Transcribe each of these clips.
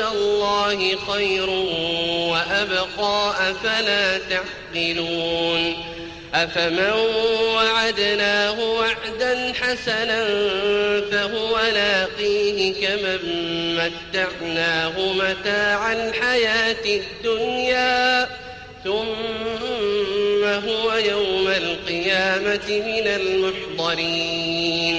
الله خير وأبقى أفلا تعقلون؟ أفمن وعدناه وعدا حسنا فهو لاقيه كمن متعناه متاع الحياة الدنيا ثم هو يوم القيامة من المحضرين.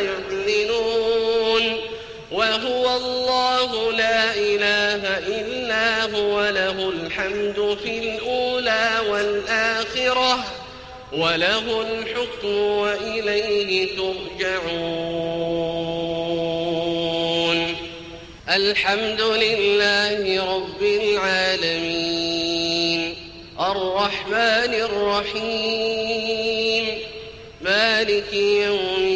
يعلنون وهو الله لا إله إلا هو له الحمد في الأولى والآخرة وله الحكم وإليه ترجعون. الحمد لله رب العالمين. الرحمن الرحيم. مالك يوم